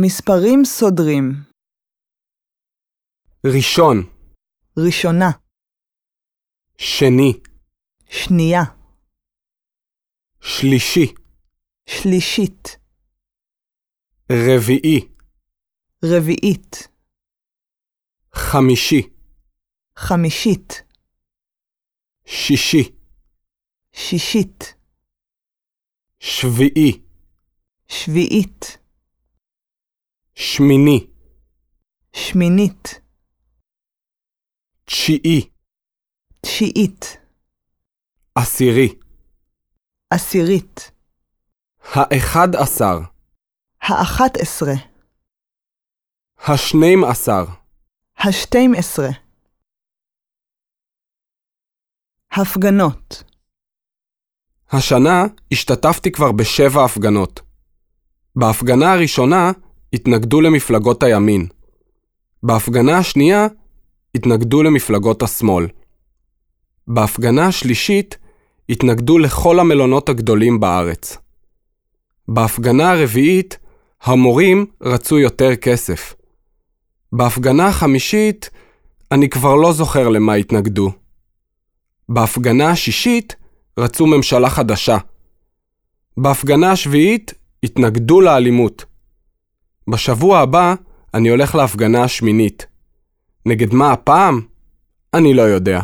מספרים סודרים. ראשון, ראשונה, שני, שנייה, שלישי, שלישית, רביעי, רביעית, חמישי, חמישית, שישי, שישית, שביעי, שביעית, שמיני, שמינית, תשיעי, תשיעית, עשירי, עשירית, האחד עשר, האחת עשרה, השנים עשר, השתים עשרה. הפגנות, השנה השתתפתי כבר בשבע הפגנות. בהפגנה הראשונה התנגדו למפלגות הימין. בהפגנה השנייה התנגדו למפלגות השמאל. בהפגנה השלישית התנגדו לכל המלונות הגדולים בארץ. בהפגנה הרביעית המורים רצו יותר כסף. בהפגנה החמישית אני כבר לא זוכר למה התנגדו. בהפגנה השישית רצו ממשלה חדשה. בהפגנה השביעית התנגדו לאלימות. בשבוע הבא אני הולך להפגנה השמינית. נגד מה הפעם? אני לא יודע.